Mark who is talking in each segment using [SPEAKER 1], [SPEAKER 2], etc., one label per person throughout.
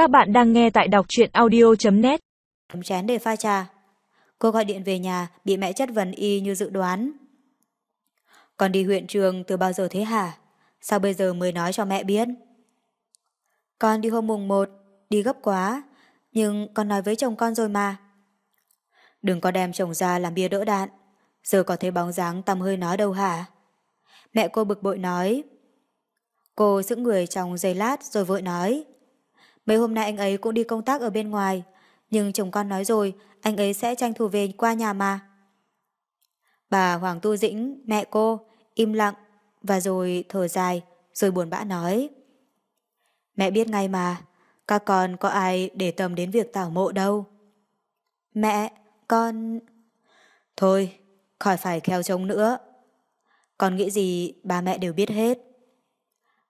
[SPEAKER 1] Các bạn đang nghe tại đọc truyện audio.net
[SPEAKER 2] chén để pha trà. Cô gọi điện về nhà bị mẹ chất vấn y như dự đoán. còn đi huyện trường từ bao giờ thế hả? Sao bây giờ mới nói cho mẹ biết? Con đi hôm mùng 1, đi gấp quá, nhưng con nói với chồng con rồi mà. Đừng có đem chồng ra làm bia đỡ đạn, giờ có thấy bóng dáng tầm hơi nó đâu hả? Mẹ cô bực bội nói. Cô giữ người trong giây lát rồi vội nói. Mấy hôm nay anh ấy cũng đi công tác ở bên ngoài, nhưng chồng con nói rồi, anh ấy sẽ tranh thủ về qua nhà mà. Bà Hoàng Tu Dĩnh, mẹ cô, im lặng, và rồi thở dài, rồi buồn bã nói. Mẹ biết ngay mà, các con có ai để tâm đến việc tảo mộ đâu. Mẹ, con... Thôi, khỏi phải kheo trông nữa. Con nghĩ gì ba mẹ đều biết hết.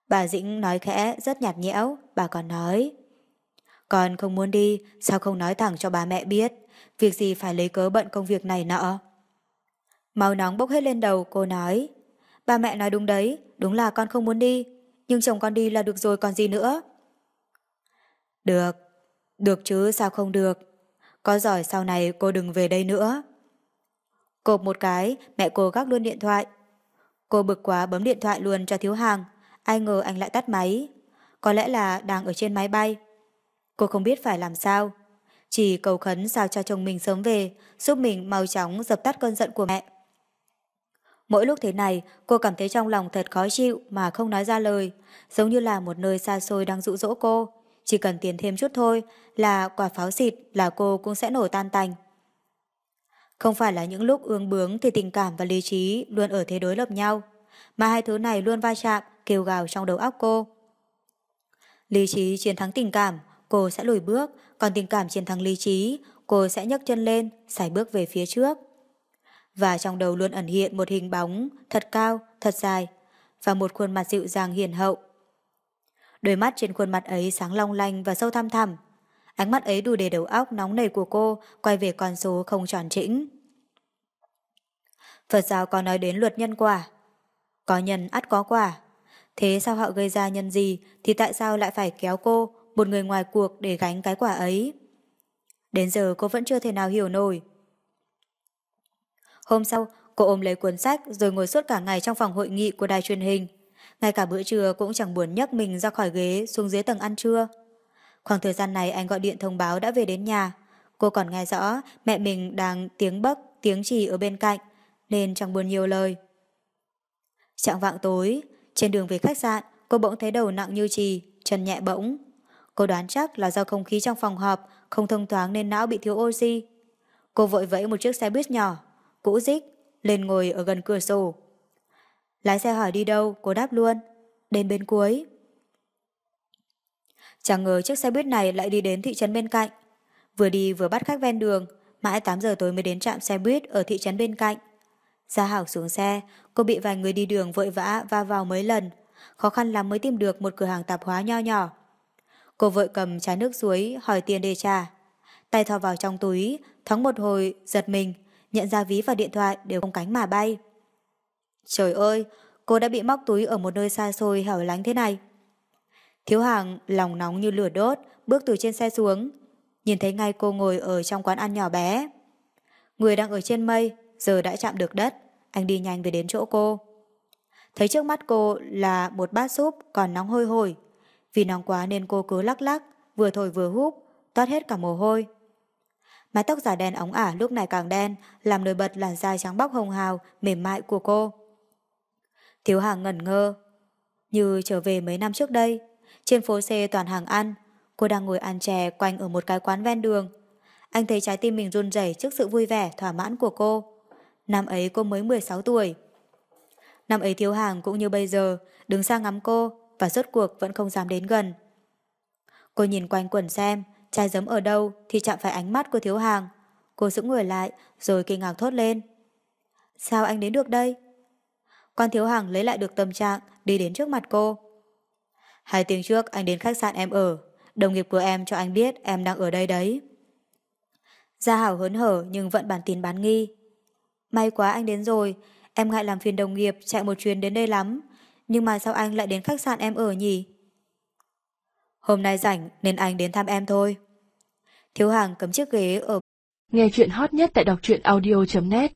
[SPEAKER 2] Bà Dĩnh nói khẽ rất nhạt nhẽo, bà còn nói. Con không muốn đi, sao không nói thẳng cho ba mẹ biết, việc gì phải lấy cớ bận công việc này nọ. Màu nóng bốc hết lên đầu, cô nói. Ba mẹ nói đúng đấy, đúng là con không muốn đi, nhưng chồng con đi là được rồi còn gì nữa. Được, được chứ sao không được. Có giỏi sau này cô đừng về đây nữa. Cộp một cái, mẹ cô gác luôn điện thoại. Cô bực quá bấm điện thoại luôn cho thiếu hàng, ai ngờ anh lại tắt máy. Có lẽ là đang ở trên máy bay. Cô không biết phải làm sao. Chỉ cầu khấn sao cho chồng mình sớm về, giúp mình mau chóng dập tắt cơn giận của mẹ. Mỗi lúc thế này, cô cảm thấy trong lòng thật khó chịu mà không nói ra lời, giống như là một nơi xa xôi đang dụ dỗ cô. Chỉ cần tiền thêm chút thôi là quả pháo xịt là cô cũng sẽ nổ tan tành. Không phải là những lúc ương bướng thì tình cảm và lý trí luôn ở thế đối lập nhau, mà hai thứ này luôn va chạm, kêu gào trong đầu óc cô. Lý trí chiến thắng tình cảm, cô sẽ lùi bước, còn tình cảm chiến thắng lý trí, cô sẽ nhấc chân lên, xài bước về phía trước. Và trong đầu luôn ẩn hiện một hình bóng thật cao, thật dài, và một khuôn mặt dịu dàng hiền hậu. Đôi mắt trên khuôn mặt ấy sáng long lanh và sâu thăm thẳm. Ánh mắt ấy đủ để đầu óc nóng nảy của cô quay về con số không tròn trĩnh. Phật giáo có nói đến luật nhân quả. Có nhân ắt có quả. Thế sao họ gây ra nhân gì thì tại sao lại phải kéo cô, một người ngoài cuộc để gánh cái quả ấy? Đến giờ cô vẫn chưa thể nào hiểu nổi. Hôm sau, cô ôm lấy cuốn sách rồi ngồi suốt cả ngày trong phòng hội nghị của đài truyền hình. Ngay cả bữa trưa cũng chẳng buồn nhấc mình ra khỏi ghế xuống dưới tầng ăn trưa. Khoảng thời gian này anh gọi điện thông báo đã về đến nhà. Cô còn nghe rõ mẹ mình đang tiếng bấc, tiếng trì ở bên cạnh, nên chẳng buồn nhiều lời. Trạng vạng tối, trên đường về khách sạn, cô bỗng thấy đầu nặng như trì, chân nhẹ bỗng. Cô đoán chắc là do không khí trong phòng họp không thông thoáng nên não bị thiếu oxy. Cô vội vẫy một chiếc xe buýt nhỏ, cũ dích, lên ngồi ở gần cửa sổ. Lái xe hỏi đi đâu, cô đáp luôn. Đến bên cuối. Chẳng ngờ chiếc xe buýt này lại đi đến thị trấn bên cạnh. Vừa đi vừa bắt khách ven đường, mãi 8 giờ tối mới đến trạm xe buýt ở thị trấn bên cạnh. Gia Hảo xuống xe, cô bị vài người đi đường vội vã va vào mấy lần, khó khăn lắm mới tìm được một cửa hàng tạp hóa nho nhỏ. Cô vội cầm chai nước suối hỏi tiền để trả. Tay thò vào trong túi, thoáng một hồi, giật mình, nhận ra ví và điện thoại đều không cánh mà bay. Trời ơi, cô đã bị móc túi ở một nơi xa xôi hẻo lánh thế này. Thiếu hàng lòng nóng như lửa đốt, bước từ trên xe xuống, nhìn thấy ngay cô ngồi ở trong quán ăn nhỏ bé. Người đang ở trên mây, giờ đã chạm được đất, anh đi nhanh về đến chỗ cô. Thấy trước mắt cô là một bát súp còn nóng hôi hổi. Vì nóng quá nên cô cứ lắc lắc, vừa thổi vừa húp, toát hết cả mồ hôi. Mái tóc giả đen óng ả lúc này càng đen, làm nổi bật làn da trắng bóc hồng hào, mềm mại của cô. Thiếu hàng ngẩn ngơ. Như trở về mấy năm trước đây, trên phố xe toàn hàng ăn, cô đang ngồi ăn chè quanh ở một cái quán ven đường. Anh thấy trái tim mình run rẩy trước sự vui vẻ, thỏa mãn của cô. Năm ấy cô mới 16 tuổi. Năm ấy thiếu hàng cũng như bây giờ, đứng xa ngắm cô và rốt cuộc vẫn không dám đến gần. Cô nhìn quanh quần xem, chai giấm ở đâu thì chạm phải ánh mắt của thiếu hàng. Cô giữ người lại rồi kinh ngạc thốt lên. Sao anh đến được đây? Quan thiếu hàng lấy lại được tâm trạng, đi đến trước mặt cô. Hai tiếng trước anh đến khách sạn em ở, đồng nghiệp của em cho anh biết em đang ở đây đấy. Gia Hảo hớn hở nhưng vẫn bản tin bán nghi. May quá anh đến rồi, em ngại làm phiền đồng nghiệp chạy một chuyến đến đây lắm, nhưng mà sao anh lại đến khách sạn em ở nhỉ? Hôm nay rảnh nên anh đến thăm em thôi. Thiếu hàng cấm chiếc ghế ở
[SPEAKER 1] Nghe chuyện hot nhất tại đọc truyện audio.net